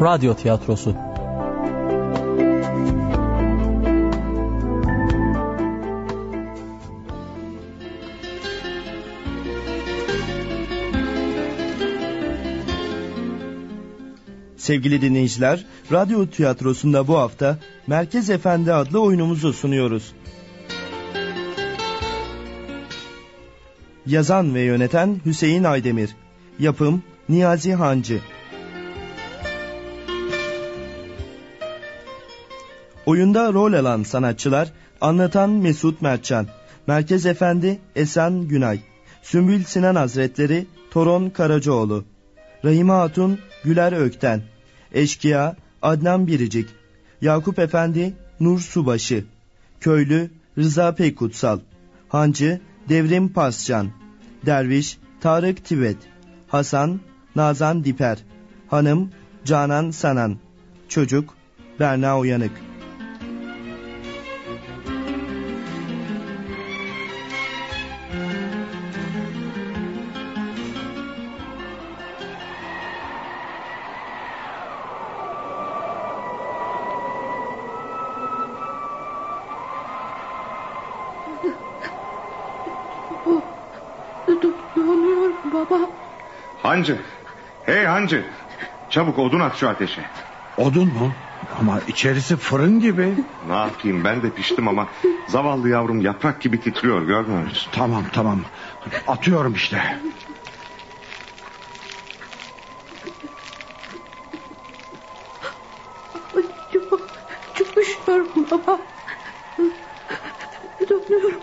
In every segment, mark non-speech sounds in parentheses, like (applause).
Radyo Tiyatrosu Sevgili dinleyiciler, Radyo Tiyatrosu'nda bu hafta Merkez Efendi adlı oyunumuzu sunuyoruz. Yazan ve yöneten Hüseyin Aydemir. Yapım Niyazi Hancı. Oyunda rol alan sanatçılar anlatan Mesut Mertcan, Merkez Efendi Esen Günay, Sümbül Sinan Hazretleri Toron Karacaoğlu, Rahime Hatun Güler Ökten, Eşkıya Adnan Biricik, Yakup Efendi Nur Subaşı, Köylü Rıza Peykutsal, Hancı Devrim Pascan, Derviş Tarık Tivet, Hasan Nazan Diper, Hanım Canan Sanan, Çocuk Berna Uyanık. Hancı. Hey hancı. Çabuk odun at şu ateşe. Odun mu? Ama içerisi fırın gibi. Ne yapayım ben de piştim ama zavallı yavrum yaprak gibi titriyor görmüyor musun? Tamam tamam. Atıyorum işte. Çok, çok üşüyorum baba. Donuyorum.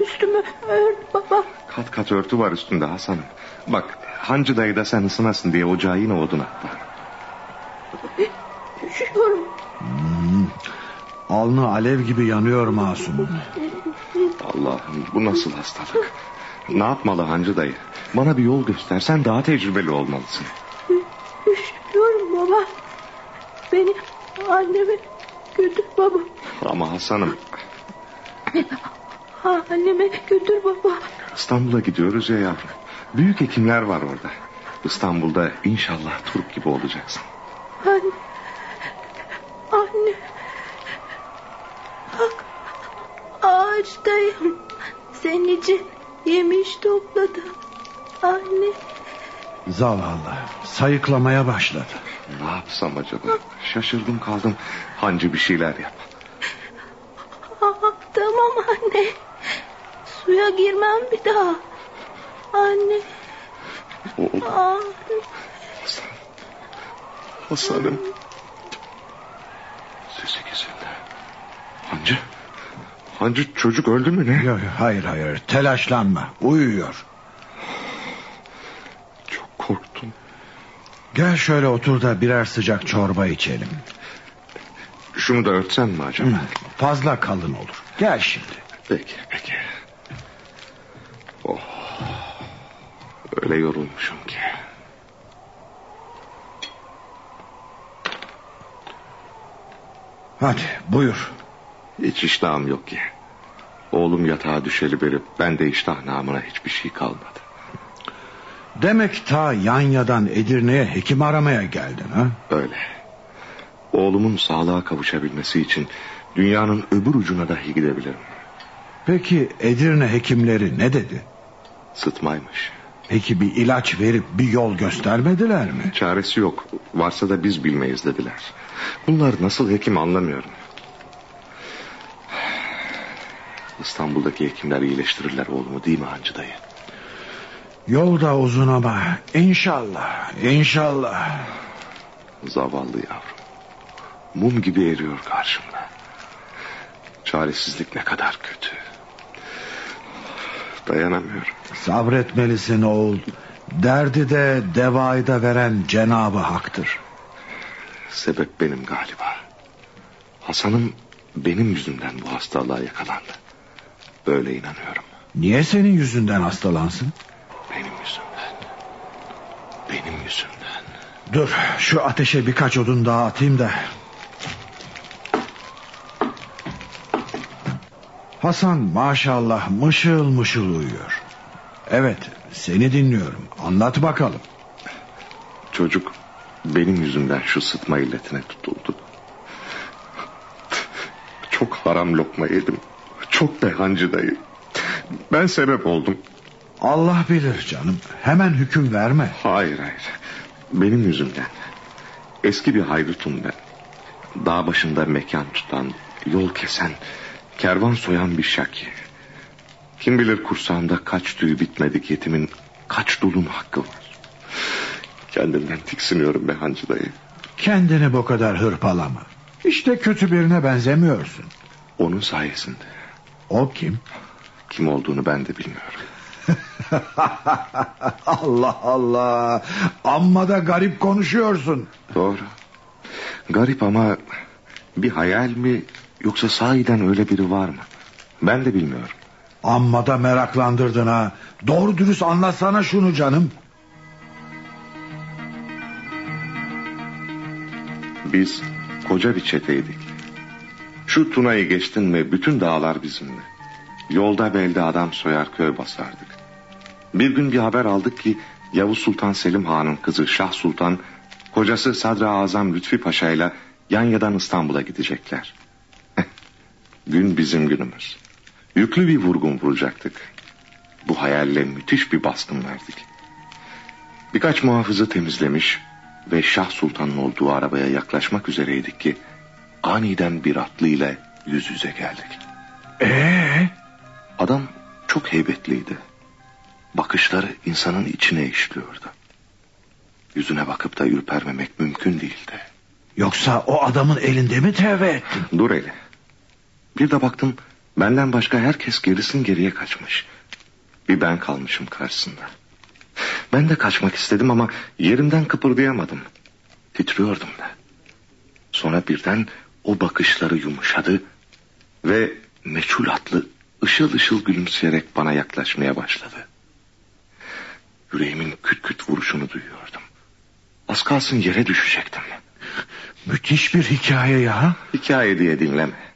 Üstümü ört baba. Kat kat örtü var üstünde Hasan'ım. Bak hancı dayı da sen ısınasın diye ocağa yine odun attı. Üşüyorum. Hmm. Alnı alev gibi yanıyor masum. Allah'ım bu nasıl hastalık? Ne yapmalı hancı dayı? Bana bir yol göstersen daha tecrübeli olmalısın. Üşüyorum baba. Beni anneme götür baba. Ama Hasan'ım Anneme götür baba. İstanbul'a gidiyoruz ya yavrum. Büyük hekimler var orada. İstanbul'da inşallah Turp gibi olacaksın. Anne. Anne. Bak. Ağaçtayım. Senin için yemiş topladım. Anne. Zavallı. Sayıklamaya başladı. Ne yapsam acaba? Şaşırdım kaldım. Hancı bir şeyler yap. Aa, tamam anne. Suya girmem bir daha. Anne. Oğlum. Hasan. Hasan'ım. Sesi kesildi. Hancı. Hancı çocuk öldü mü ne? Yok, yok, hayır hayır telaşlanma. Uyuyor. Çok korktum. Gel şöyle otur da birer sıcak çorba içelim. Şunu da örtsen mi acaba? Hı, Fazla kalın olur. Gel şimdi. Peki peki. Oh. Öyle yorulmuşum ki. Hadi buyur. Hiç iştahım yok ki. Oğlum yatağa düşeli beri ben de iştah namına hiçbir şey kalmadı. Demek ta Yanya'dan Edirne'ye hekim aramaya geldin ha? Öyle. Oğlumun sağlığa kavuşabilmesi için dünyanın öbür ucuna dahi gidebilirim. Peki Edirne hekimleri ne dedi? Sıtmaymış. Peki bir ilaç verip bir yol göstermediler mi? Çaresi yok. Varsa da biz bilmeyiz dediler. Bunlar nasıl hekim anlamıyorum. İstanbul'daki hekimler iyileştirirler oğlumu değil mi Hancı dayı? Yol da uzun ama inşallah, inşallah. Zavallı yavrum. Mum gibi eriyor karşımda. Çaresizlik ne kadar kötü. Dayanamıyorum. Sabretmelisin oğul. Derdi de devayı da veren Cenabı Hak'tır. Sebep benim galiba. Hasan'ım benim yüzümden bu hastalığa yakalandı. Böyle inanıyorum. Niye senin yüzünden hastalansın? Benim yüzümden. Benim yüzümden. Dur şu ateşe birkaç odun daha atayım da. Hasan maşallah mışıl mışıl uyuyor. Evet seni dinliyorum. Anlat bakalım. Çocuk benim yüzümden şu sıtma illetine tutuldu. Çok haram lokma yedim. Çok dehancı dayı. Ben sebep oldum. Allah bilir canım. Hemen hüküm verme. Hayır hayır. Benim yüzümden. Eski bir haydutum ben. Dağ başında mekan tutan, yol kesen, kervan soyan bir şaki. Kim bilir kursağımda kaç tüy bitmedik yetimin kaç dulun hakkı var. Kendimden tiksiniyorum be hancı dayı. Kendini bu kadar hırpalama. İşte kötü birine benzemiyorsun. Onun sayesinde. O kim? Kim olduğunu ben de bilmiyorum. (laughs) Allah Allah. Amma da garip konuşuyorsun. Doğru. Garip ama bir hayal mi yoksa sahiden öyle biri var mı? Ben de bilmiyorum. Amma da meraklandırdın ha. Doğru dürüst anlatsana şunu canım. Biz koca bir çeteydik. Şu Tuna'yı geçtin mi bütün dağlar bizimle. Yolda belde adam soyar köy basardık. Bir gün bir haber aldık ki Yavuz Sultan Selim Han'ın kızı Şah Sultan... ...kocası Sadra Azam Lütfi Paşa ile Yanya'dan İstanbul'a gidecekler. Gün bizim günümüz. Yüklü bir vurgun vuracaktık. Bu hayalle müthiş bir baskın verdik. Birkaç muhafızı temizlemiş ve Şah Sultan'ın olduğu arabaya yaklaşmak üzereydik ki aniden bir atlı ile yüz yüze geldik. Ee? Adam çok heybetliydi. Bakışları insanın içine işliyordu. Yüzüne bakıp da ürpermemek mümkün değildi. Yoksa o adamın elinde mi tevbe ettin? Dur hele. Bir de baktım benden başka herkes gerisin geriye kaçmış. Bir ben kalmışım karşısında. Ben de kaçmak istedim ama yerimden kıpırdayamadım. Titriyordum da. Sonra birden o bakışları yumuşadı ve meçhul atlı ışıl ışıl gülümseyerek bana yaklaşmaya başladı. Yüreğimin küt küt vuruşunu duyuyordum. Az kalsın yere düşecektim. Müthiş bir hikaye ya. Hikaye diye dinleme.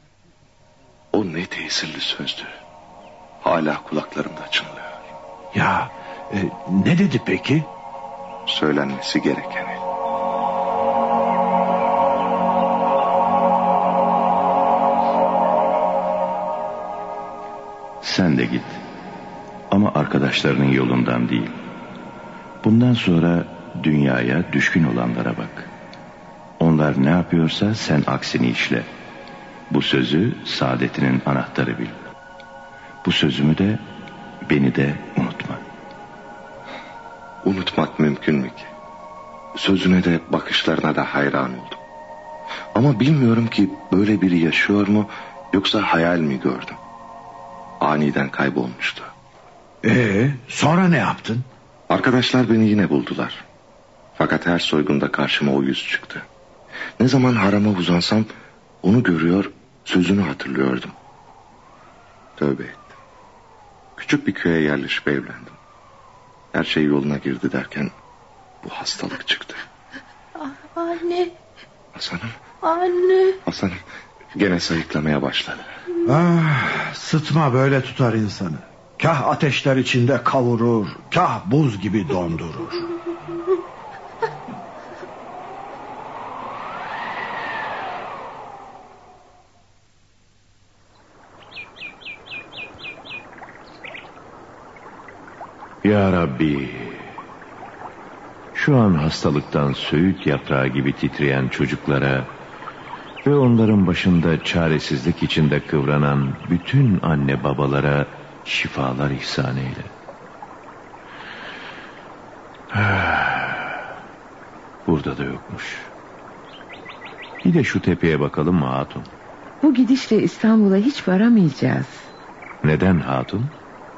O ne tesirli sözdü. Hala kulaklarımda çınlıyor. Ya e, ne dedi peki? Söylenmesi gerekeni. Sen de git. Ama arkadaşlarının yolundan değil. Bundan sonra dünyaya düşkün olanlara bak. Onlar ne yapıyorsa sen aksini işle. Bu sözü saadetinin anahtarı bil. Bu sözümü de beni de unutma. Unutmak mümkün mü ki? Sözüne de bakışlarına da hayran oldum. Ama bilmiyorum ki böyle biri yaşıyor mu yoksa hayal mi gördüm? Aniden kaybolmuştu. Ee, sonra ne yaptın? Arkadaşlar beni yine buldular. Fakat her soygunda karşıma o yüz çıktı. Ne zaman harama uzansam onu görüyor, sözünü hatırlıyordum. Tövbe ettim. Küçük bir köye yerleşip evlendim. Her şey yoluna girdi derken bu hastalık çıktı. Anne, Hasan'ım, anne. Hasan'ım gene sayıklamaya başladı. Ah, sıtma böyle tutar insanı. Kah ateşler içinde kavurur, kah buz gibi dondurur. Ya Rabbi. Şu an hastalıktan söğüt yaprağı gibi titreyen çocuklara ve onların başında çaresizlik içinde kıvranan bütün anne babalara şifalar ihsan eyle. (sighs) Burada da yokmuş. Bir de şu tepeye bakalım mı hatun? Bu gidişle İstanbul'a hiç varamayacağız. Neden hatun?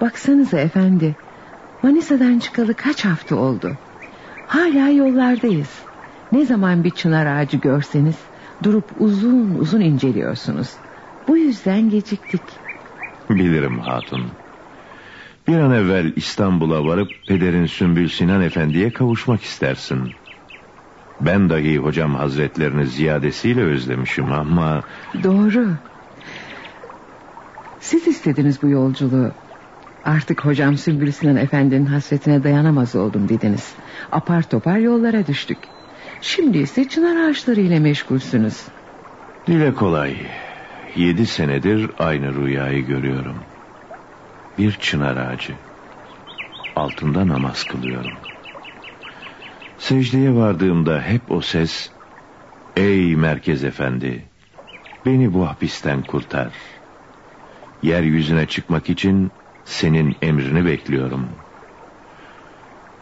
Baksanıza efendi. Manisa'dan çıkalı kaç hafta oldu. Hala yollardayız. Ne zaman bir çınar ağacı görseniz durup uzun uzun inceliyorsunuz. Bu yüzden geciktik. Bilirim hatun. Bir an evvel İstanbul'a varıp pederin Sümbül Sinan Efendi'ye kavuşmak istersin. Ben dahi hocam hazretlerini ziyadesiyle özlemişim ama... Doğru. Siz istediniz bu yolculuğu. Artık hocam Sümbül Sinan Efendi'nin hasretine dayanamaz oldum dediniz. Apar topar yollara düştük. Şimdi ise çınar ağaçları ile meşgulsünüz. Dile kolay. Yedi senedir aynı rüyayı görüyorum. Bir çınar ağacı. Altında namaz kılıyorum. Secdeye vardığımda hep o ses... Ey merkez efendi! Beni bu hapisten kurtar. Yeryüzüne çıkmak için senin emrini bekliyorum.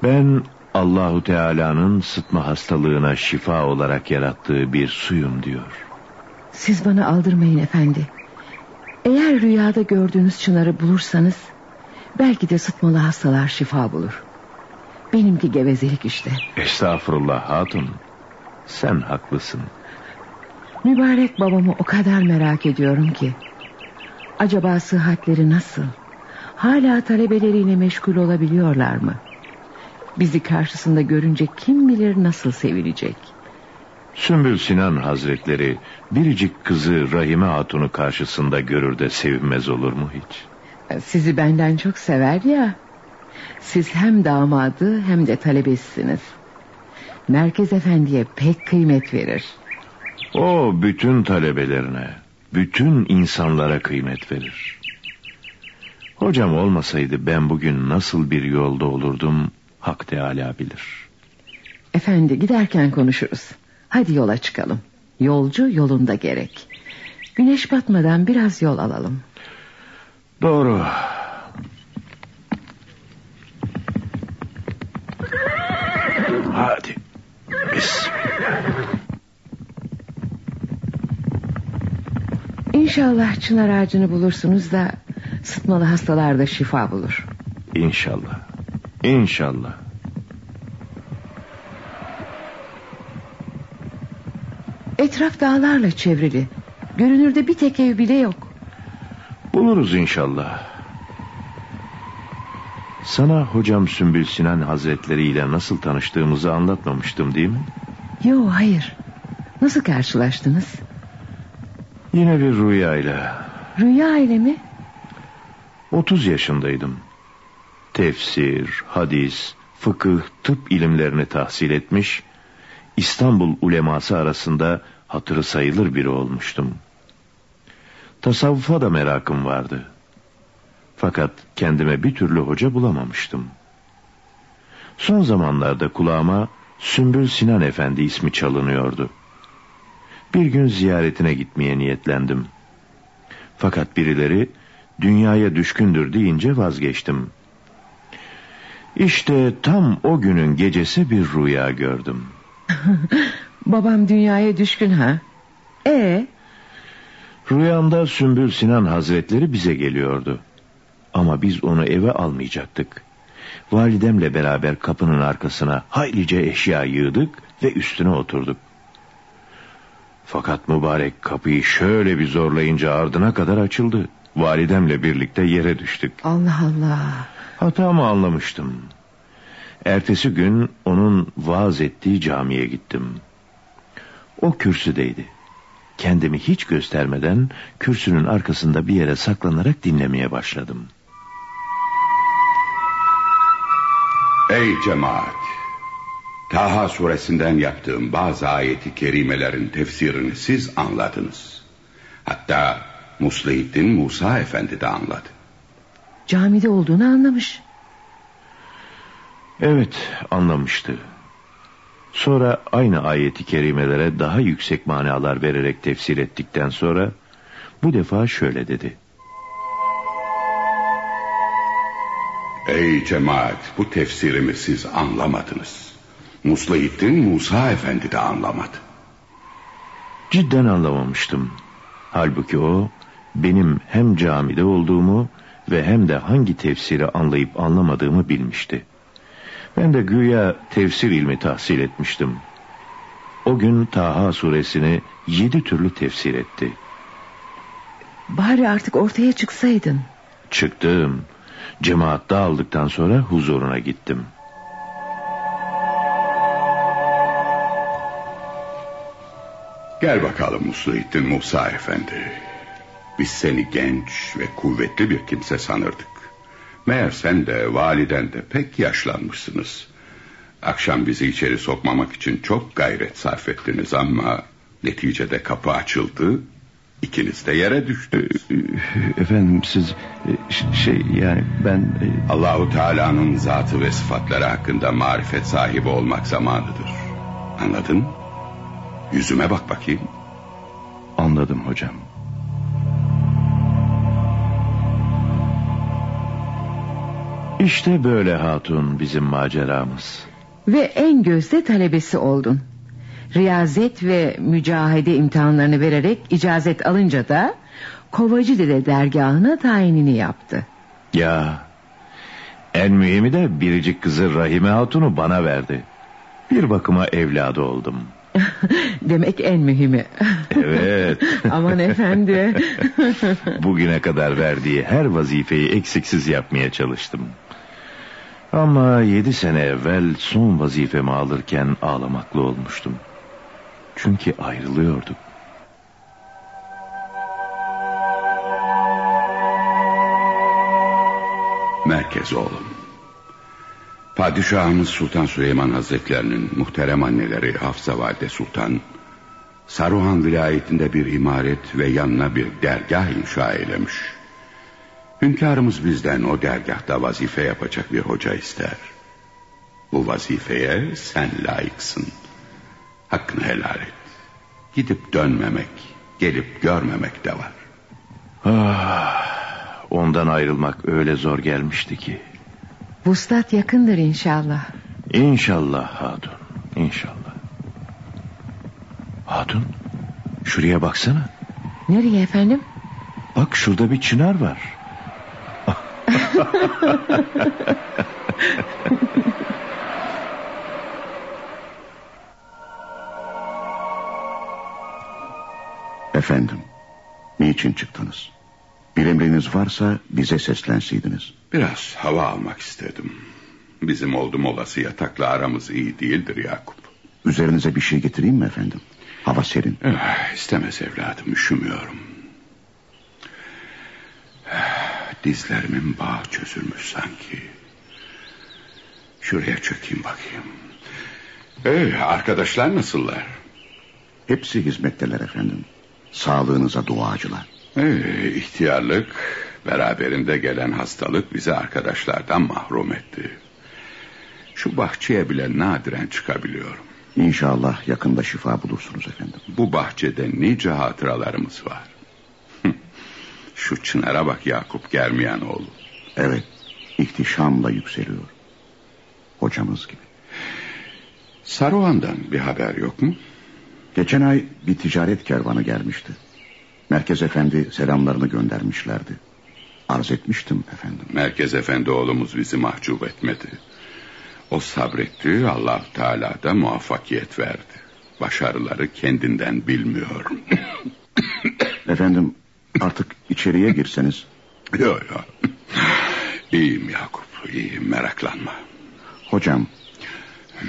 Ben Allahu Teala'nın sıtma hastalığına şifa olarak yarattığı bir suyum diyor. Siz bana aldırmayın efendi. Eğer rüyada gördüğünüz çınarı bulursanız... ...belki de sıtmalı hastalar şifa bulur. Benimki gevezelik işte. Estağfurullah hatun. Sen haklısın. Mübarek babamı o kadar merak ediyorum ki. Acaba sıhhatleri nasıl? Hala talebeleriyle meşgul olabiliyorlar mı? Bizi karşısında görünce kim bilir nasıl sevilecek? Sümbül Sinan Hazretleri biricik kızı Rahime Hatun'u karşısında görür de sevinmez olur mu hiç? Sizi benden çok sever ya. Siz hem damadı hem de talebesiniz. Merkez Efendi'ye pek kıymet verir. O bütün talebelerine, bütün insanlara kıymet verir. Hocam olmasaydı ben bugün nasıl bir yolda olurdum Hak Teala bilir. Efendi giderken konuşuruz. Hadi yola çıkalım. Yolcu yolunda gerek. Güneş batmadan biraz yol alalım. Doğru. Hadi. Bismillah. İnşallah çınar ağacını bulursunuz da sıtmalı hastalar da şifa bulur. İnşallah. İnşallah. Etraf dağlarla çevrili. Görünürde bir tek ev bile yok. Buluruz inşallah. Sana hocam Sümbül Sinan Hazretleri ile nasıl tanıştığımızı anlatmamıştım değil mi? Yo hayır. Nasıl karşılaştınız? Yine bir rüyayla. Rüya ile mi? 30 yaşındaydım. Tefsir, hadis, fıkıh, tıp ilimlerini tahsil etmiş... İstanbul uleması arasında hatırı sayılır biri olmuştum. Tasavvufa da merakım vardı. Fakat kendime bir türlü hoca bulamamıştım. Son zamanlarda kulağıma Sümbül Sinan Efendi ismi çalınıyordu. Bir gün ziyaretine gitmeye niyetlendim. Fakat birileri dünyaya düşkündür deyince vazgeçtim. İşte tam o günün gecesi bir rüya gördüm. (laughs) Babam dünyaya düşkün ha? Ee? Rüyamda Sümbül Sinan Hazretleri bize geliyordu. Ama biz onu eve almayacaktık. Validemle beraber kapının arkasına haylice eşya yığdık ve üstüne oturduk. Fakat mübarek kapıyı şöyle bir zorlayınca ardına kadar açıldı. Validemle birlikte yere düştük. Allah Allah. Hatamı anlamıştım. Ertesi gün onun vaaz ettiği camiye gittim. O kürsüdeydi. Kendimi hiç göstermeden kürsünün arkasında bir yere saklanarak dinlemeye başladım. Ey cemaat! Taha suresinden yaptığım bazı ayeti kerimelerin tefsirini siz anladınız. Hatta Muslihiddin Musa Efendi de anladı. Camide olduğunu anlamış. Evet anlamıştı. Sonra aynı ayeti kerimelere daha yüksek manalar vererek tefsir ettikten sonra bu defa şöyle dedi. Ey cemaat bu tefsirimi siz anlamadınız. Muslihiddin Musa Efendi de anlamadı. Cidden anlamamıştım. Halbuki o benim hem camide olduğumu ve hem de hangi tefsiri anlayıp anlamadığımı bilmişti. Ben de güya tefsir ilmi tahsil etmiştim. O gün Taha suresini yedi türlü tefsir etti. Bari artık ortaya çıksaydın. Çıktım. Cemaat dağıldıktan sonra huzuruna gittim. Gel bakalım Musluhiddin Musa Efendi. Biz seni genç ve kuvvetli bir kimse sanırdık. Meğer sen de validen de pek yaşlanmışsınız. Akşam bizi içeri sokmamak için çok gayret sarf ettiniz ama neticede kapı açıldı. İkiniz de yere düştünüz. (laughs) Efendim siz e, şey yani ben e, Allahu Teala'nın zatı ve sıfatları hakkında marifet sahibi olmak zamanıdır. Anladın? Yüzüme bak bakayım. anladım hocam. İşte böyle hatun bizim maceramız. Ve en gözde talebesi oldun. Riyazet ve mücahede imtihanlarını vererek icazet alınca da Kovacı Dede dergahına tayinini yaptı. Ya en mühimi de biricik kızı Rahime Hatun'u bana verdi. Bir bakıma evladı oldum. (laughs) Demek en mühimi. Evet. (laughs) Aman efendi. (laughs) Bugüne kadar verdiği her vazifeyi eksiksiz yapmaya çalıştım. Ama yedi sene evvel son vazifemi alırken ağlamaklı olmuştum. Çünkü ayrılıyorduk. Merkez oğlum. Padişahımız Sultan Süleyman Hazretlerinin muhterem anneleri Hafsa Valide Sultan... Saruhan vilayetinde bir imaret ve yanına bir dergah inşa eylemiş. Hünkârımız bizden o dergahta vazife yapacak bir hoca ister. Bu vazifeye sen layıksın. Hakkını helal et. Gidip dönmemek, gelip görmemek de var. Ondan ayrılmak öyle zor gelmişti ki. Vuslat yakındır inşallah. İnşallah Hatun, inşallah. Hatun, şuraya baksana. Nereye efendim? Bak şurada bir çınar var. Efendim, niçin çıktınız? Bir emriniz varsa bize seslenseydiniz. Biraz hava almak istedim. Bizim oldum olası yatakla aramız iyi değildir Yakup. Üzerinize bir şey getireyim mi efendim? Hava serin. Eh, İstemez evladım üşümüyorum. Eh, Dizlerimin bağı çözülmüş sanki. Şuraya çökeyim bakayım. Ee, arkadaşlar nasıllar? Hepsi hizmetteler efendim. Sağlığınıza duacılar. Ee, ihtiyarlık beraberinde gelen hastalık bizi arkadaşlardan mahrum etti. Şu bahçeye bile nadiren çıkabiliyorum. İnşallah yakında şifa bulursunuz efendim. Bu bahçede nice hatıralarımız var. Şu çınara bak Yakup gelmeyen oğlu. Evet, ihtişamla yükseliyor. Hocamız gibi. Saruhan'dan bir haber yok mu? Geçen ay bir ticaret kervanı gelmişti. Merkez efendi selamlarını göndermişlerdi. Arz etmiştim efendim. Merkez Efendi oğlumuz bizi mahcup etmedi. O sabretti, allah Teala da muvaffakiyet verdi. Başarıları kendinden bilmiyor. Efendim artık içeriye girseniz. (laughs) Yok yok. İyiyim Yakup, iyiyim meraklanma. Hocam,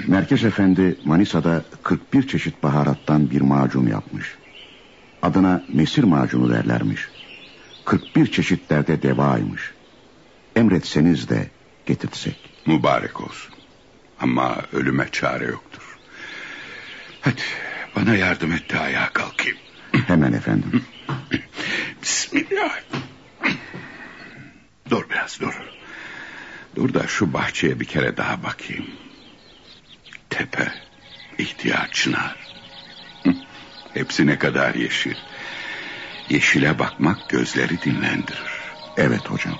Merkez Efendi Manisa'da 41 çeşit baharattan bir macun yapmış. Adına mesir macunu derlermiş. 41 çeşit derde devaymış. Emretseniz de getirtsek. Mübarek olsun. Ama ölüme çare yoktur. Hadi bana yardım et de ayağa kalkayım. Hemen efendim. (laughs) (clears throat) Bismillah. Dur biraz dur. Dur da şu bahçeye bir kere daha bakayım. Tepe, ihtiyar çınar. (laughs) Hepsi ne kadar yeşil. Yeşile bakmak gözleri dinlendirir. Evet hocam.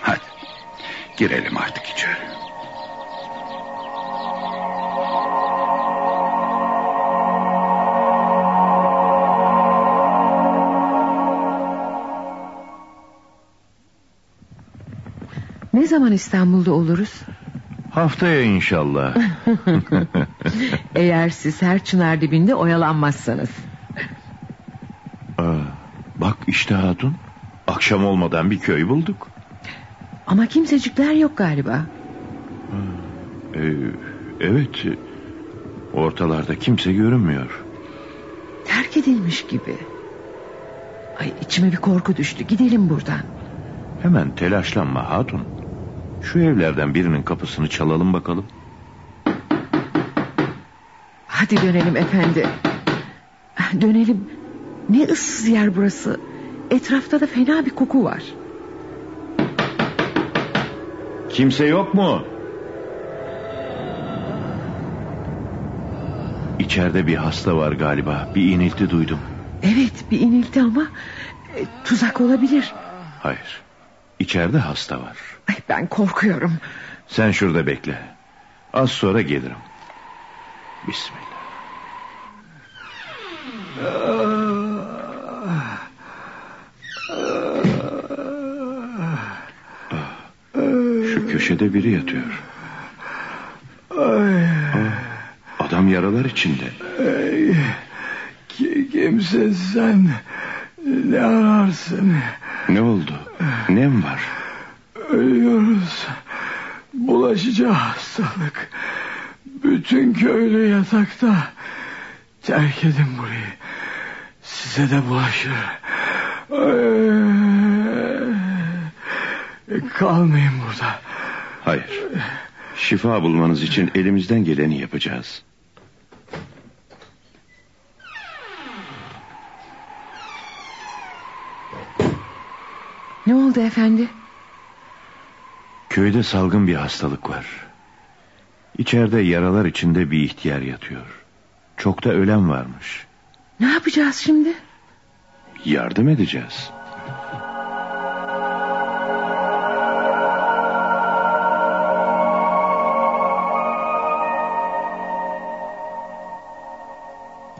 Hadi girelim artık içeri. Ne zaman İstanbul'da oluruz? Haftaya inşallah. (laughs) Eğer siz her çınar dibinde oyalanmazsanız. Aa, bak işte hatun. Akşam olmadan bir köy bulduk. Ama kimsecikler yok galiba. Ee, evet. Ortalarda kimse görünmüyor. Terk edilmiş gibi. Ay içime bir korku düştü. Gidelim buradan. Hemen telaşlanma hatun. Şu evlerden birinin kapısını çalalım bakalım. Hadi dönelim efendi. Dönelim. Ne ıssız yer burası. Etrafta da fena bir koku var. Kimse yok mu? İçeride bir hasta var galiba. Bir inilti duydum. Evet bir inilti ama e, tuzak olabilir. Hayır. İçeride hasta var. Ay, ben korkuyorum. Sen şurada bekle. Az sonra gelirim. Bismillah. Şu köşede biri yatıyor. Aa, adam yaralar içinde. Ki kimse sen ne ararsın? Ne oldu? Nem var? Ölüyoruz. Bulaşıcı hastalık. Bütün köylü yatakta. Terk edin burayı. Size de bulaşır. Ee, kalmayın burada. Hayır. Şifa bulmanız için elimizden geleni yapacağız. Ne oldu efendi? Köyde salgın bir hastalık var. İçeride yaralar içinde bir ihtiyar yatıyor. Çok da ölen varmış. Ne yapacağız şimdi? Yardım edeceğiz.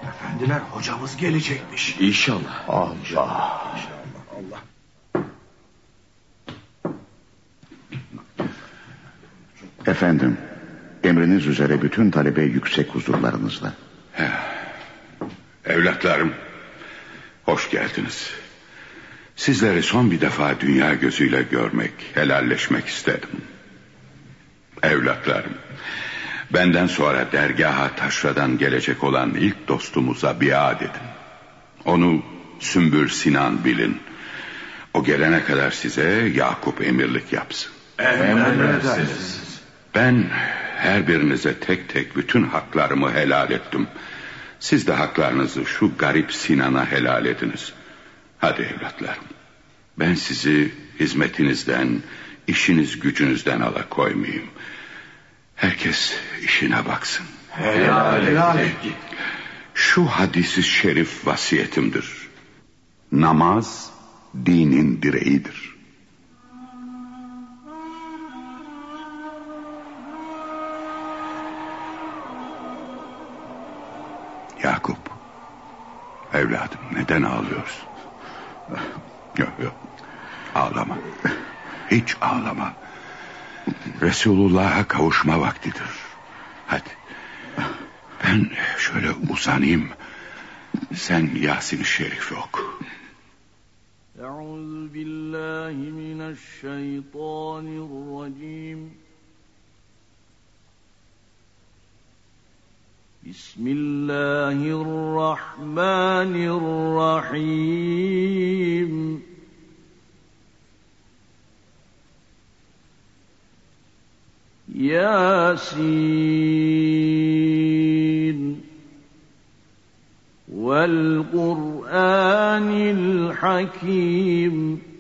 Efendiler hocamız gelecekmiş. İnşallah. Allah. Efendim, emriniz üzere bütün talebe yüksek huzurlarınızda. Evlatlarım, hoş geldiniz. Sizleri son bir defa dünya gözüyle görmek, helalleşmek istedim. Evlatlarım, benden sonra dergaha taşradan gelecek olan ilk dostumuza biat edin. Onu Sümbül Sinan bilin. O gelene kadar size Yakup emirlik yapsın. Emredersiniz. Ben her birinize tek tek bütün haklarımı helal ettim. Siz de haklarınızı şu garip Sinan'a helal ediniz. Hadi evlatlarım. Ben sizi hizmetinizden, işiniz gücünüzden alakoymayayım. Herkes işine baksın. Helal, helal et. Şu hadisi şerif vasiyetimdir. Namaz dinin direğidir. evladım neden ağlıyorsun? Yok yok, ağlama. Hiç ağlama. Resulullah'a kavuşma vaktidir. Hadi. Ben şöyle uzanayım. Sen Yasin-i Şerif oku. أعوذ بالله من الشيطان الرجيم بسم الله الرحمن الرحيم. ياسين. والقرآن الحكيم.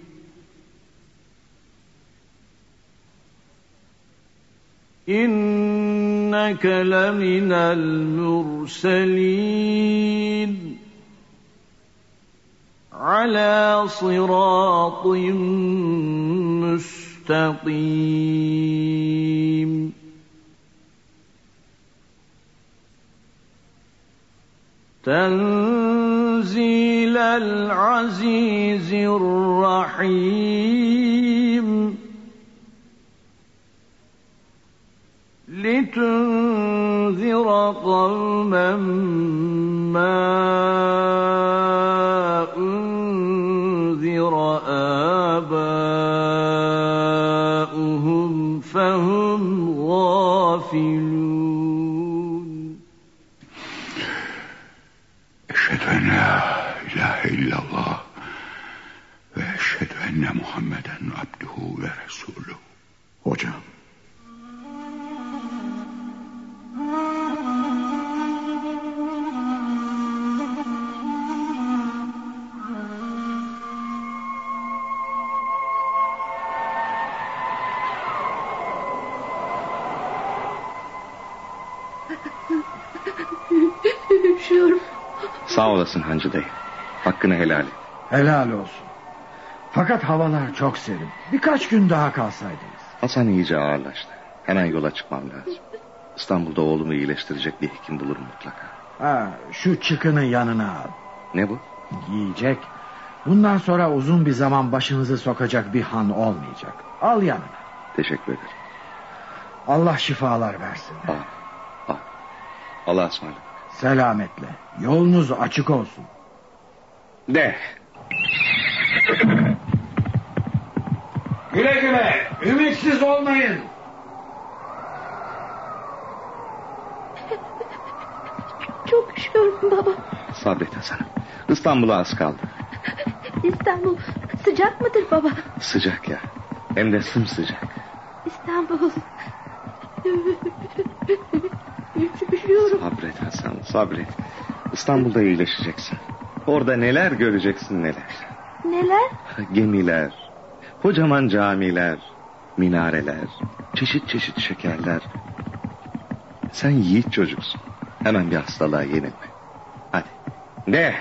إنك لمن المرسلين. على صراط مستقيم. تنزيل العزيز الرحيم. لتنذر قوما ما أنذر آباؤهم فهم غافلون. أشهد أن لا إله إلا الله وأشهد أن محمدا عبده ورسوله. وجمع olasın Hancı dayı. Hakkını helal et. Helal olsun. Fakat havalar çok serin. Birkaç gün daha kalsaydınız. Hasan iyice ağırlaştı. Hemen yola çıkmam lazım. İstanbul'da oğlumu iyileştirecek bir hekim bulurum mutlaka. Ha, şu çıkının yanına al. Ne bu? Yiyecek. Bundan sonra uzun bir zaman başınızı sokacak bir han olmayacak. Al yanına. Teşekkür ederim. Allah şifalar versin. Al. Al. Allah'a ısmarladık. Selametle. Yolunuz açık olsun. De. Güle güle. Ümitsiz olmayın. (laughs) Çok üşüyorum baba. Sabret Hasan'ım. İstanbul'a az kaldı. İstanbul sıcak mıdır baba? Sıcak ya. Hem de sımsıcak. İstanbul. Üşüyorum. Sabret Hasan sabret. İstanbul'da iyileşeceksin. Orada neler göreceksin neler. Neler? Gemiler, kocaman camiler, minareler, çeşit çeşit şekerler. Sen yiğit çocuksun. Hemen bir hastalığa yenilme. Hadi. De.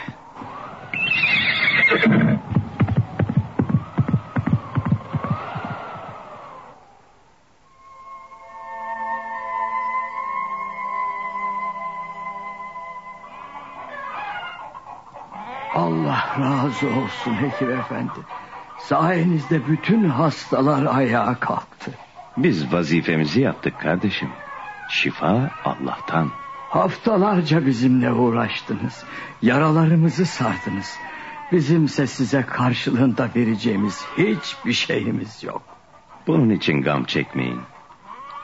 Razı olsun Hekim Efendi. Sayenizde bütün hastalar ayağa kalktı. Biz vazifemizi yaptık kardeşim. Şifa Allah'tan. Haftalarca bizimle uğraştınız. Yaralarımızı sardınız. Bizimse size karşılığında vereceğimiz hiçbir şeyimiz yok. Bunun için gam çekmeyin.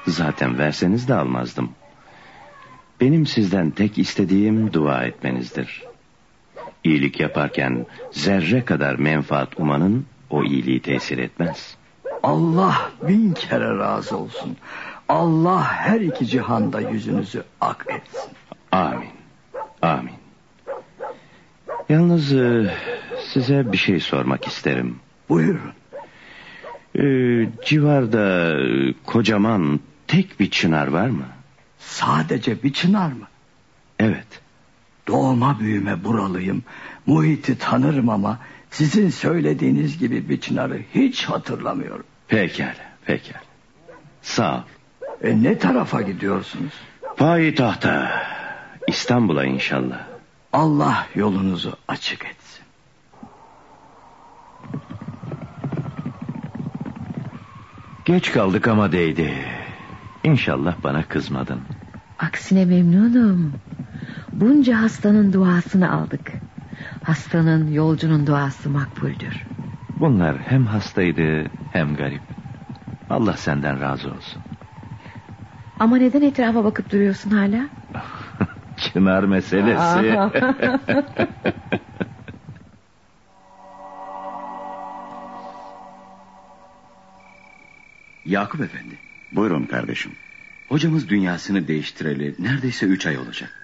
Zaten verseniz de almazdım. Benim sizden tek istediğim dua etmenizdir. İyilik yaparken zerre kadar menfaat umanın o iyiliği tesir etmez. Allah bin kere razı olsun. Allah her iki cihanda yüzünüzü ak etsin. Amin. Amin. Yalnız e, size bir şey sormak isterim. Buyurun. Ee, civarda e, kocaman tek bir çınar var mı? Sadece bir çınar mı? Evet. Doğma büyüme buralıyım. Muhiti tanırım ama sizin söylediğiniz gibi bir çınarı hiç hatırlamıyorum. Pekala, pekala. Sağ ol. E ne tarafa gidiyorsunuz? Payitahta. İstanbul'a inşallah. Allah yolunuzu açık etsin. Geç kaldık ama değdi. İnşallah bana kızmadın. Aksine memnunum. Bunca hastanın duasını aldık. Hastanın yolcunun duası makbuldür. Bunlar hem hastaydı hem garip. Allah senden razı olsun. Ama neden etrafa bakıp duruyorsun hala? (laughs) Çınar meselesi. (laughs) Yakup Efendi, Buyurun kardeşim. hocamız dünyasını değiştireli neredeyse üç ay olacak.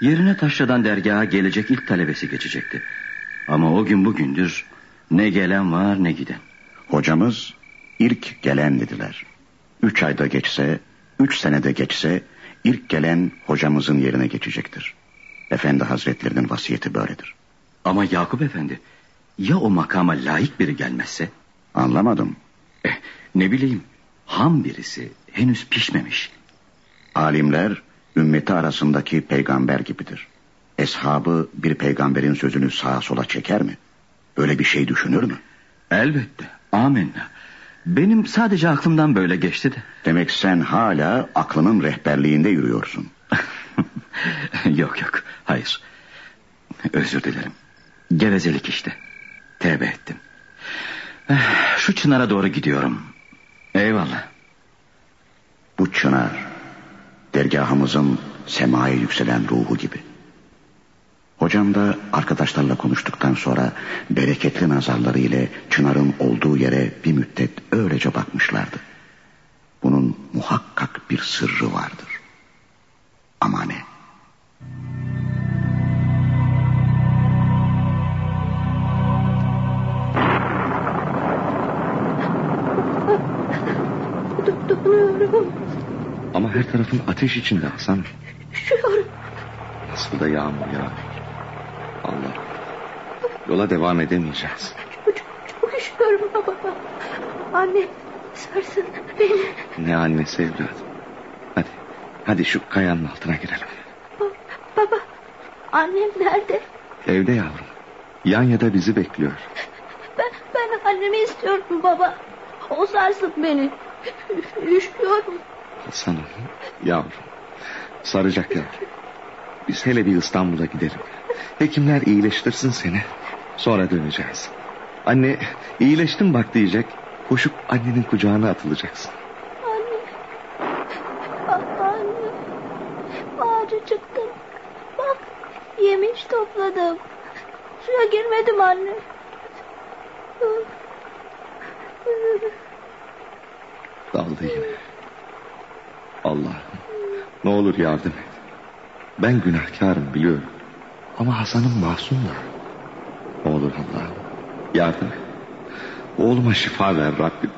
Yerine taşradan dergaha gelecek ilk talebesi geçecekti. Ama o gün bugündür ne gelen var ne giden. Hocamız ilk gelen dediler. Üç ayda geçse, üç senede geçse ilk gelen hocamızın yerine geçecektir. Efendi Hazretlerinin vasiyeti böyledir. Ama Yakup Efendi, ya o makama layık biri gelmezse? Anlamadım. Eh, ne bileyim, ham birisi, henüz pişmemiş. Alimler ümmeti arasındaki peygamber gibidir. Eshabı bir peygamberin sözünü sağa sola çeker mi? Öyle bir şey düşünür mü? Elbette, amenna. Benim sadece aklımdan böyle geçti de. Demek sen hala aklının rehberliğinde yürüyorsun. (laughs) yok yok, hayır. Özür dilerim. Gevezelik işte. Tevbe ettim. Eh, Şu çınara doğru gidiyorum. Eyvallah. Bu çınar dergahımızın semaya yükselen ruhu gibi. Hocam da arkadaşlarla konuştuktan sonra bereketli nazarları ile Çınar'ın olduğu yere bir müddet öylece bakmışlardı. Bunun muhakkak bir sırrı vardır. Ama ne? Ama her tarafın ateş içinde Hasan. Üşüyorum. Nasıl da yağmur ya. Yola devam edemeyeceğiz. Çok, çok üşüyorum baba. Annem sarsın beni. Ne annesi evladım. Hadi, hadi şu kayanın altına girelim. Ba- baba, annem nerede? Evde yavrum. Yan ya da bizi bekliyor. Ben, ben annemi istiyorum baba. O sarsın beni. Üşüyorum. Hasan'ım, yavrum. Saracak yavrum. Biz hele bir İstanbul'a gidelim. Hekimler iyileştirsin seni. Sonra döneceğiz. Anne iyileştim bak diyecek. Koşup annenin kucağına atılacaksın. Anne. A- anne. Ağaca çıktım. Bak yemiş topladım. Suya girmedim anne. Daldı yine. Ne olur yardım et. Ben günahkarım biliyorum. Ama Hasan'ım masum da. Ne olur Allah'ım yardım et. Oğluma şifa ver Rabbim.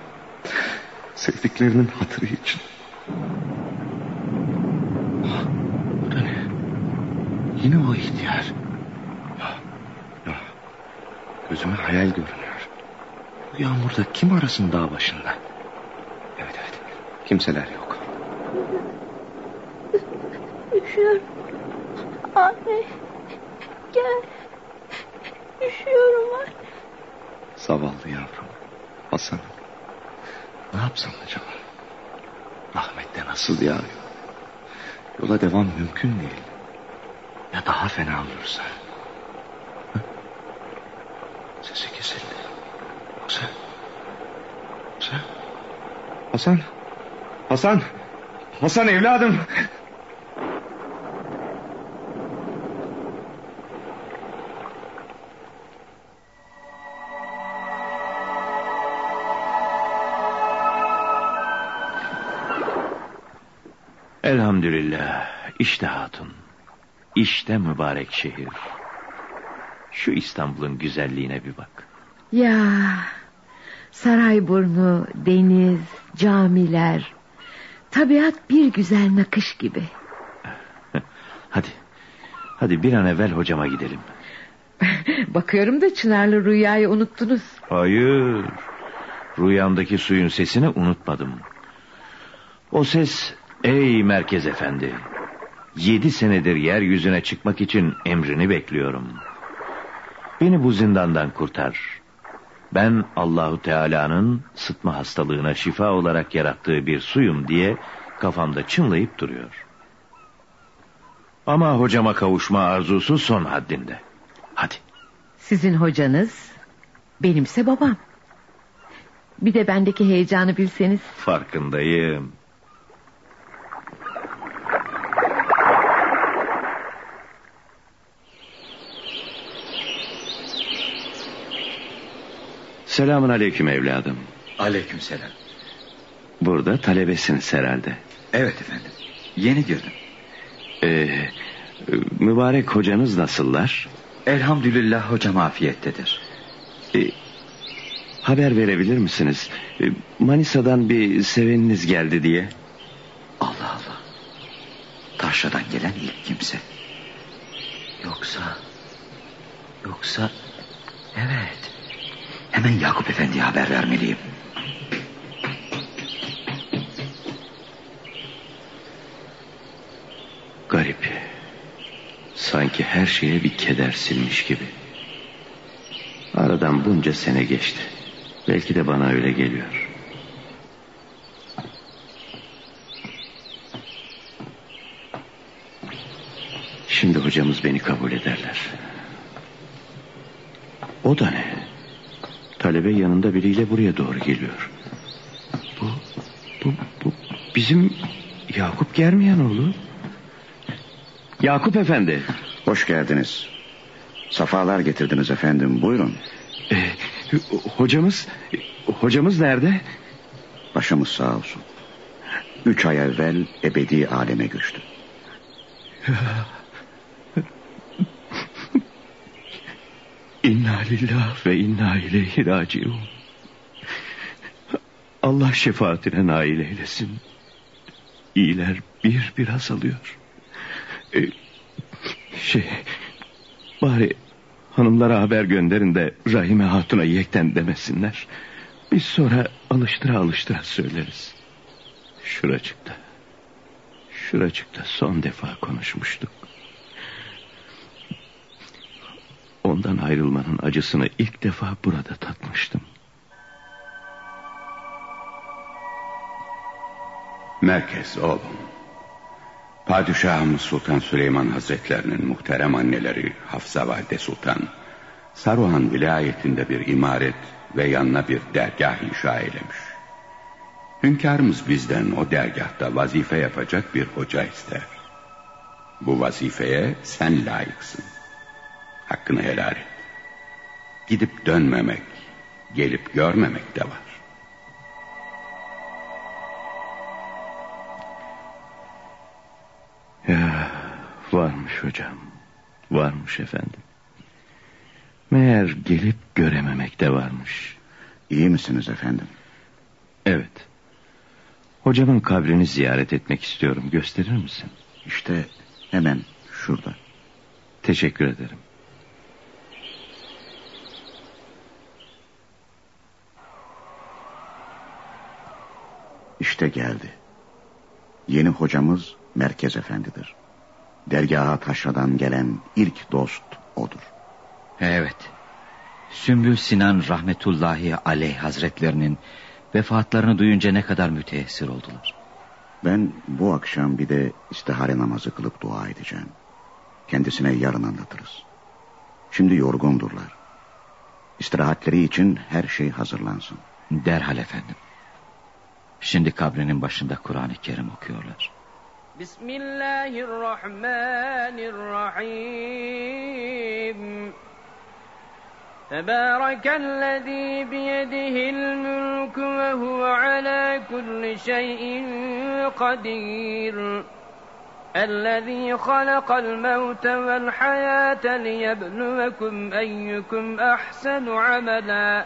Sevdiklerinin hatırı için. Ah, Bu da ne? Yine o ihtiyar. Ya, ya, Gözüme hayal görünüyor. Bu yağmurda kim arasın dağ başında? Evet evet. Kimseler yok. Üşüyorum. Anne. Gel. Üşüyorum anne. Zavallı yavrum. Hasan. Ne yapsam acaba? Rahmette nasıl yağıyor? Yola devam mümkün değil. Ya daha fena olursa? Sesi kesildi. Hasan. Hasan. Hasan. Hasan evladım. İşte hatun. İşte mübarek şehir. Şu İstanbul'un güzelliğine bir bak. Ya Sarayburnu, deniz, camiler. Tabiat bir güzel nakış gibi. (laughs) Hadi. Hadi bir an evvel hocama gidelim. (laughs) Bakıyorum da Çınarlı Rüya'yı unuttunuz. Hayır. Rüyamdaki suyun sesini unutmadım. O ses ey merkez efendi. Yedi senedir yeryüzüne çıkmak için emrini bekliyorum. Beni bu zindandan kurtar. Ben Allahu Teala'nın sıtma hastalığına şifa olarak yarattığı bir suyum diye kafamda çınlayıp duruyor. Ama hocama kavuşma arzusu son haddinde. Hadi. Sizin hocanız, benimse babam. Bir de bendeki heyecanı bilseniz. Farkındayım. Selamun aleyküm evladım. Aleykümselam. Burada talebesiniz herhalde. Evet efendim. Yeni girdim. Ee, mübarek hocanız nasıllar? Elhamdülillah hocam afiyettedir. Ee, haber verebilir misiniz? Ee, Manisa'dan bir seveniniz geldi diye. Allah Allah. Taşra'dan gelen ilk kimse. Yoksa... Yoksa... Evet. Hemen Yakup Efendi'ye haber vermeliyim. Garip. Sanki her şeye bir keder silmiş gibi. Aradan bunca sene geçti. Belki de bana öyle geliyor. Şimdi hocamız beni kabul ederler. O da ne? Talebe yanında biriyle buraya doğru geliyor. Bu, bu, bu bizim Yakup Germiyanoğlu. Yakup Efendi. Hoş geldiniz. Safalar getirdiniz efendim. Buyurun. Ee, hocamız, hocamız nerede? Başımız sağ olsun. Üç ay evvel ebedi aleme göçtü. (laughs) İnna lillah ve inna ileyhi raciun. Allah şefaatine nail eylesin. İyiler bir bir azalıyor. Ee, şey, bari Hanımlara haber gönderin de Rahime Hatun'a yekten demesinler. Biz sonra alıştıra alıştıra söyleriz. Şuracıkta. Şuracıkta son defa konuşmuştuk. Ondan ayrılmanın acısını ilk defa burada tatmıştım. Merkez oğlum. Padişahımız Sultan Süleyman Hazretlerinin muhterem anneleri Hafsa Valide Sultan, Saruhan vilayetinde bir imaret ve yanına bir dergah inşa eylemiş. Hünkârımız bizden o dergahta vazife yapacak bir hoca ister. Bu vazifeye sen layıksın. Hakkını helal et. Gidip dönmemek, gelip görmemek de var. Ya varmış hocam. Varmış efendim. Meğer gelip görememek de varmış. İyi misiniz efendim? Evet. Hocamın kabrini ziyaret etmek istiyorum. Gösterir misin? İşte hemen şurada. Teşekkür ederim. İşte geldi. Yeni hocamız Merkez Efendidir. Dergaha taşradan gelen ilk dost odur. Evet. Sümbül Sinan rahmetullahi aleyh hazretlerinin vefatlarını duyunca ne kadar müteessir oldular. Ben bu akşam bir de istihare namazı kılıp dua edeceğim. Kendisine yarın anlatırız. Şimdi yorgundurlar. İstirahatleri için her şey hazırlansın. Derhal efendim. Şimdi kabrinin başında Kur'an-ı Kerim okuyorlar. Bismillahirrahmanirrahim. تبارك الذي بيده الملك وهو على كل شيء قدير الذي خلق الموت والحياة ليبلوكم أيكم أحسن عملا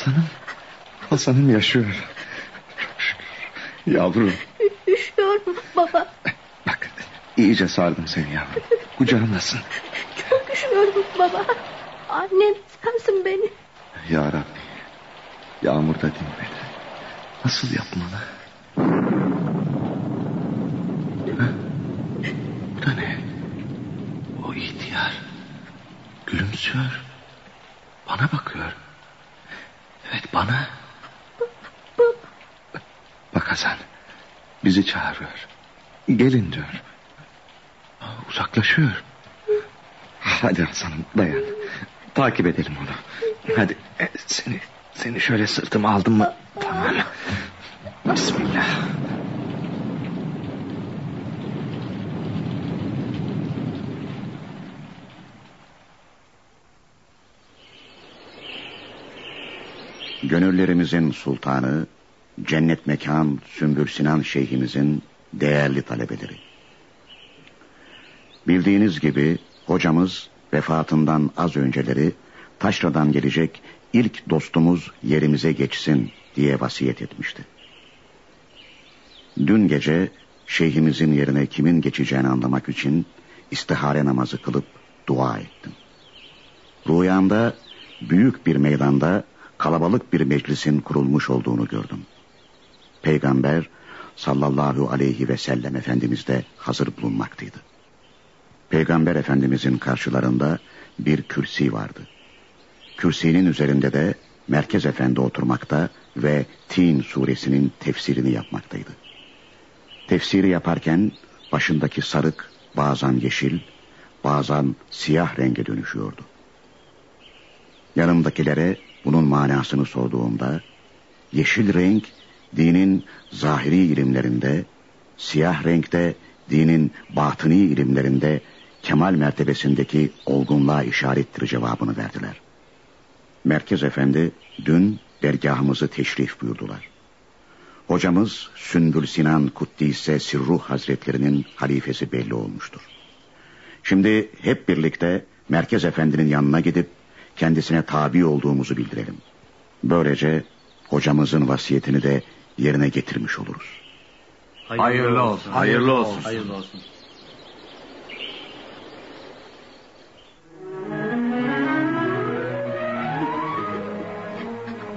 Hasan'ım, Hasan'ım yaşıyor. Çok şükür. Yavrum, (laughs) üşüyorum baba. bak iyice sardım seni yavrum. Kucağımdasın. Çok üşüyorum baba. Annem sensin beni. Ya Rabbi, yağmurda dinmedi. Nasıl yapmalı? Ha? Bu da ne? O ihtiyar. Gülümsüyor. Bana bakıyor. Evet bana. Bak Hasan. Bizi çağırıyor. Gelin diyor. Uzaklaşıyor. Hadi Hasan'ım dayan. Takip edelim onu. Hadi e, seni seni şöyle sırtıma aldım mı? Tamam. Bismillah. Gönüllerimizin sultanı, cennet mekan Sümbül Sinan Şeyhimizin değerli talebeleri. Bildiğiniz gibi hocamız vefatından az önceleri taşradan gelecek ilk dostumuz yerimize geçsin diye vasiyet etmişti. Dün gece şeyhimizin yerine kimin geçeceğini anlamak için istihare namazı kılıp dua ettim. Rüyamda büyük bir meydanda kalabalık bir meclisin kurulmuş olduğunu gördüm. Peygamber sallallahu aleyhi ve sellem Efendimiz de hazır bulunmaktaydı. Peygamber Efendimizin karşılarında bir kürsi vardı. Kürsinin üzerinde de Merkez Efendi oturmakta ve Tin suresinin tefsirini yapmaktaydı. Tefsiri yaparken başındaki sarık bazen yeşil, bazen siyah renge dönüşüyordu. Yanımdakilere bunun manasını sorduğumda yeşil renk dinin zahiri ilimlerinde, siyah renkte dinin batıni ilimlerinde kemal mertebesindeki olgunluğa işarettir cevabını verdiler. Merkez Efendi dün dergahımızı teşrif buyurdular. Hocamız Sündül Sinan Kuddise Sirruh Hazretlerinin halifesi belli olmuştur. Şimdi hep birlikte Merkez Efendi'nin yanına gidip kendisine tabi olduğumuzu bildirelim. Böylece hocamızın vasiyetini de yerine getirmiş oluruz. Hayırlı olsun. Hayırlı olsun. Hayırlı olsun.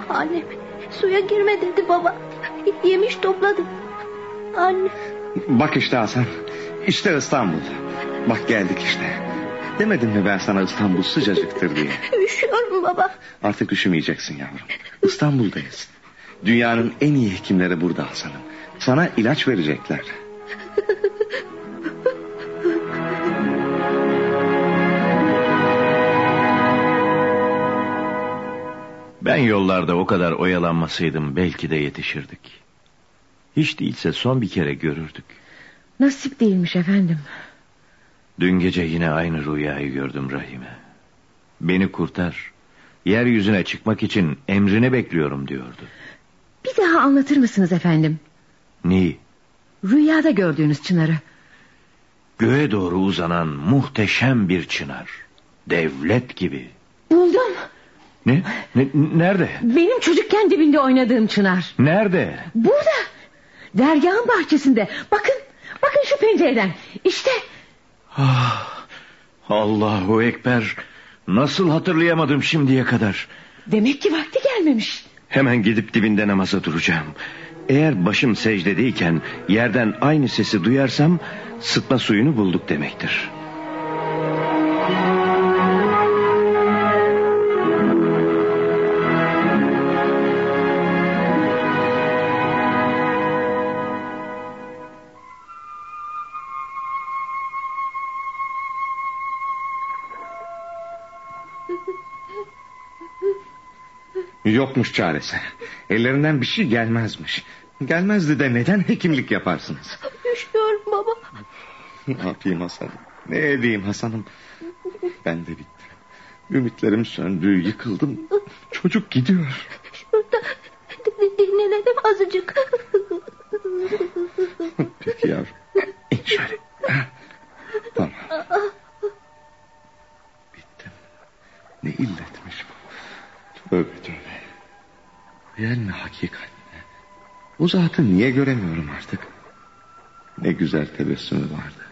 Annem suya girme dedi baba. Yemiş topladım. Anne. Bak işte Hasan. İşte İstanbul. Bak geldik işte. Demedim mi ben sana İstanbul sıcacıktır diye. (laughs) Üşüyorum baba. Artık üşümeyeceksin yavrum. İstanbul'dayız. Dünyanın en iyi hekimleri burada Hasan'ım. Sana ilaç verecekler. Ben yollarda o kadar oyalanmasaydım belki de yetişirdik. Hiç değilse son bir kere görürdük. Nasip değilmiş efendim. Dün gece yine aynı rüyayı gördüm Rahime. Beni kurtar. Yeryüzüne çıkmak için emrini bekliyorum diyordu. Bir daha anlatır mısınız efendim? Neyi? Rüyada gördüğünüz çınarı. Göğe doğru uzanan muhteşem bir çınar. Devlet gibi. Buldum. Ne? ne? Nerede? Benim çocukken dibinde oynadığım çınar. Nerede? Burada. Dergahın bahçesinde. Bakın. Bakın şu pencereden. İşte. Ah, Allahu Ekber. Nasıl hatırlayamadım şimdiye kadar. Demek ki vakti gelmemiş. Hemen gidip dibinde namaza duracağım. Eğer başım secdedeyken yerden aynı sesi duyarsam sıtma suyunu bulduk demektir. Yokmuş çaresi. Ellerinden bir şey gelmezmiş. Gelmezdi de neden hekimlik yaparsınız? Üşüyorum baba. Ne yapayım Hasan'ım? Ne edeyim Hasan'ım? Ben de bittim. Ümitlerim söndü, yıkıldım. Çocuk gidiyor. Şurada dinlenelim azıcık. Peki yavrum. İn şöyle. Tamam. Bittim. Ne illetmiş bu? Tövbe tövbe. Hayal mi hakikat mi? Bu zatı niye göremiyorum artık? Ne güzel tebessümü vardı.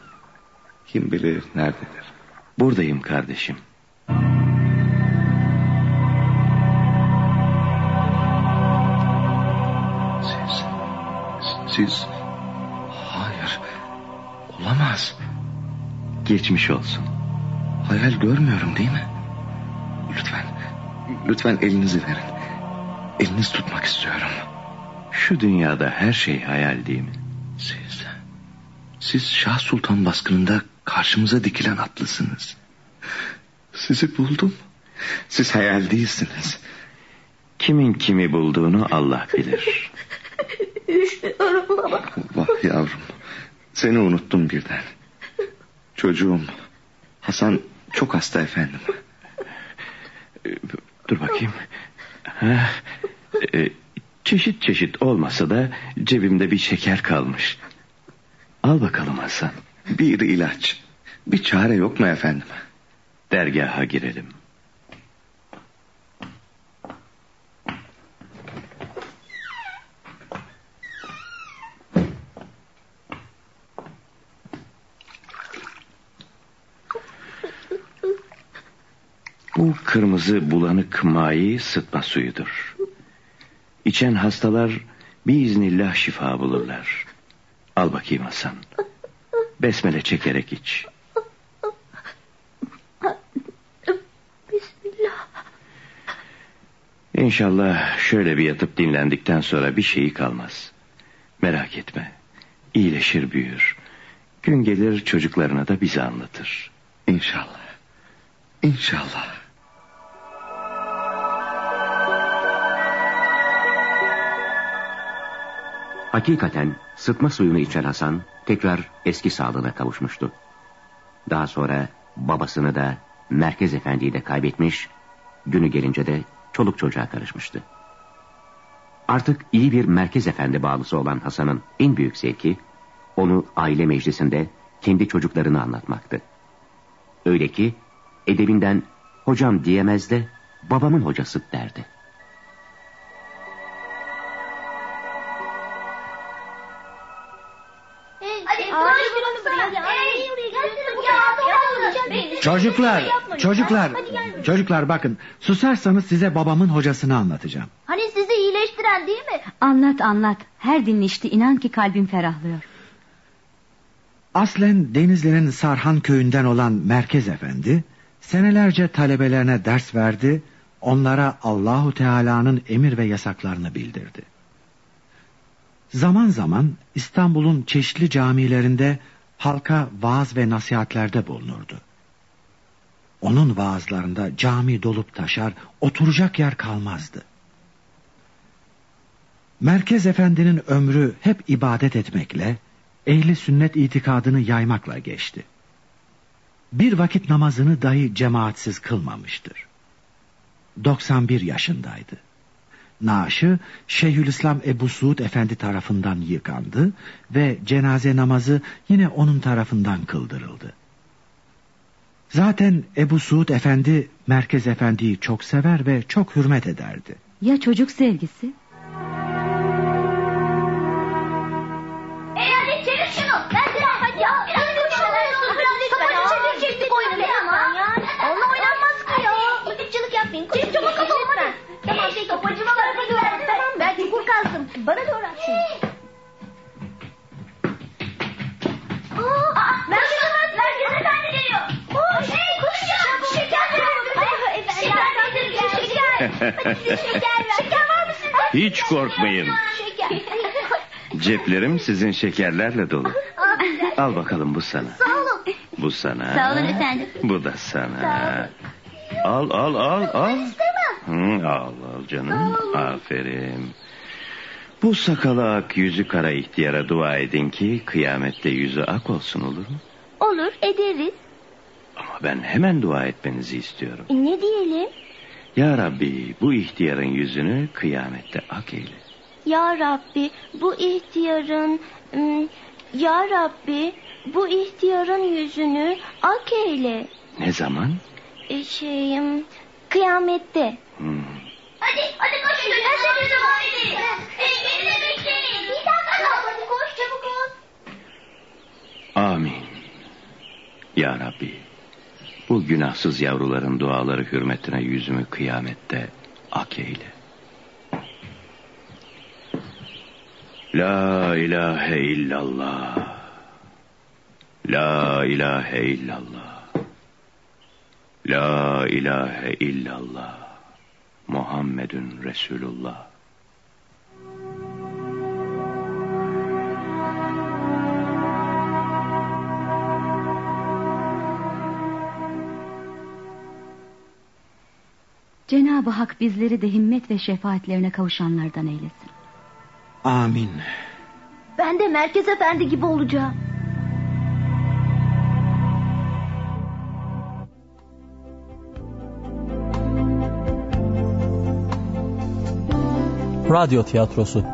Kim bilir nerededir? Buradayım kardeşim. Siz... Siz... Hayır. Olamaz. Geçmiş olsun. Hayal görmüyorum değil mi? Lütfen. Lütfen elinizi verin. Eliniz tutmak istiyorum. Şu dünyada her şey hayal değil mi? Siz... Siz Şah Sultan baskınında karşımıza dikilen atlısınız. Sizi buldum. Siz hayal değilsiniz. Kimin kimi bulduğunu Allah bilir. (laughs) Üşüyorum baba. Vah yavrum. Seni unuttum birden. Çocuğum. Hasan çok hasta efendim. Dur bakayım. Ha, e, çeşit çeşit olmasa da cebimde bir şeker kalmış. Al bakalım Hasan. Bir ilaç. Bir çare yok mu efendim? Dergaha girelim. Bu kırmızı bulanık mayi sıtma suyudur. İçen hastalar biiznillah şifa bulurlar. Al bakayım Hasan. Besmele çekerek iç. Bismillah. İnşallah şöyle bir yatıp dinlendikten sonra bir şeyi kalmaz. Merak etme. İyileşir büyür. Gün gelir çocuklarına da bize anlatır. İnşallah. İnşallah. Hakikaten sıtma suyunu içen Hasan tekrar eski sağlığına kavuşmuştu. Daha sonra babasını da Merkez Efendi'yi de kaybetmiş, günü gelince de çoluk çocuğa karışmıştı. Artık iyi bir Merkez Efendi bağlısı olan Hasan'ın en büyük zevki, onu aile meclisinde kendi çocuklarını anlatmaktı. Öyle ki edebinden hocam diyemez de babamın hocası derdi. Çocuklar, çocuklar, çocuklar bakın. Susarsanız size babamın hocasını anlatacağım. Hani sizi iyileştiren değil mi? Anlat anlat. Her dinleşti inan ki kalbim ferahlıyor. Aslen Denizli'nin Sarhan köyünden olan Merkez Efendi senelerce talebelerine ders verdi, onlara Allahu Teala'nın emir ve yasaklarını bildirdi. Zaman zaman İstanbul'un çeşitli camilerinde halka vaaz ve nasihatlerde bulunurdu. Onun vaazlarında cami dolup taşar, oturacak yer kalmazdı. Merkez Efendi'nin ömrü hep ibadet etmekle, ehli sünnet itikadını yaymakla geçti. Bir vakit namazını dahi cemaatsiz kılmamıştır. 91 yaşındaydı. Naaşı Şeyhülislam Ebu Suud Efendi tarafından yıkandı ve cenaze namazı yine onun tarafından kıldırıldı. Zaten Ebu Suud Efendi Merkez Efendi'yi çok sever ve çok hürmet ederdi. Ya çocuk sevgisi? Ben. Tamam şey topacıma bana güverdim. Tamam belki kur kalsın. Bana da uğraş Şeker ver. Var mı? Hiç korkmayın. Şeker. Ceplerim sizin şekerlerle dolu. Al bakalım bu sana. Sağ olun. Bu sana. Sağ olun efendim. Bu da sana. Al al al al. Hı, al al canım. Aferin. Bu sakalı ak yüzü kara ihtiyara dua edin ki kıyamette yüzü ak olsun olur mu? Olur ederiz. Ama ben hemen dua etmenizi istiyorum. E, ne diyelim? Ya Rabbi bu ihtiyarın yüzünü kıyamette ak eyle. Ya Rabbi bu ihtiyarın... Ya Rabbi bu ihtiyarın yüzünü ak eyle. Ne zaman? E, şeyim kıyamette. Hmm. Hadi hadi koş çocuklar. Hadi hadi. Beni de bekleyin. Bir dakika kal. Hadi koş çabuk ol. Amin. Ya Rabbi bu günahsız yavruların duaları hürmetine yüzümü kıyamette ak eyle. La ilahe illallah. La ilahe illallah. La ilahe illallah. Muhammedun Resulullah. Cenab-ı Hak bizleri de himmet ve şefaatlerine kavuşanlardan eylesin. Amin. Ben de Merkez Efendi gibi olacağım. Radyo tiyatrosu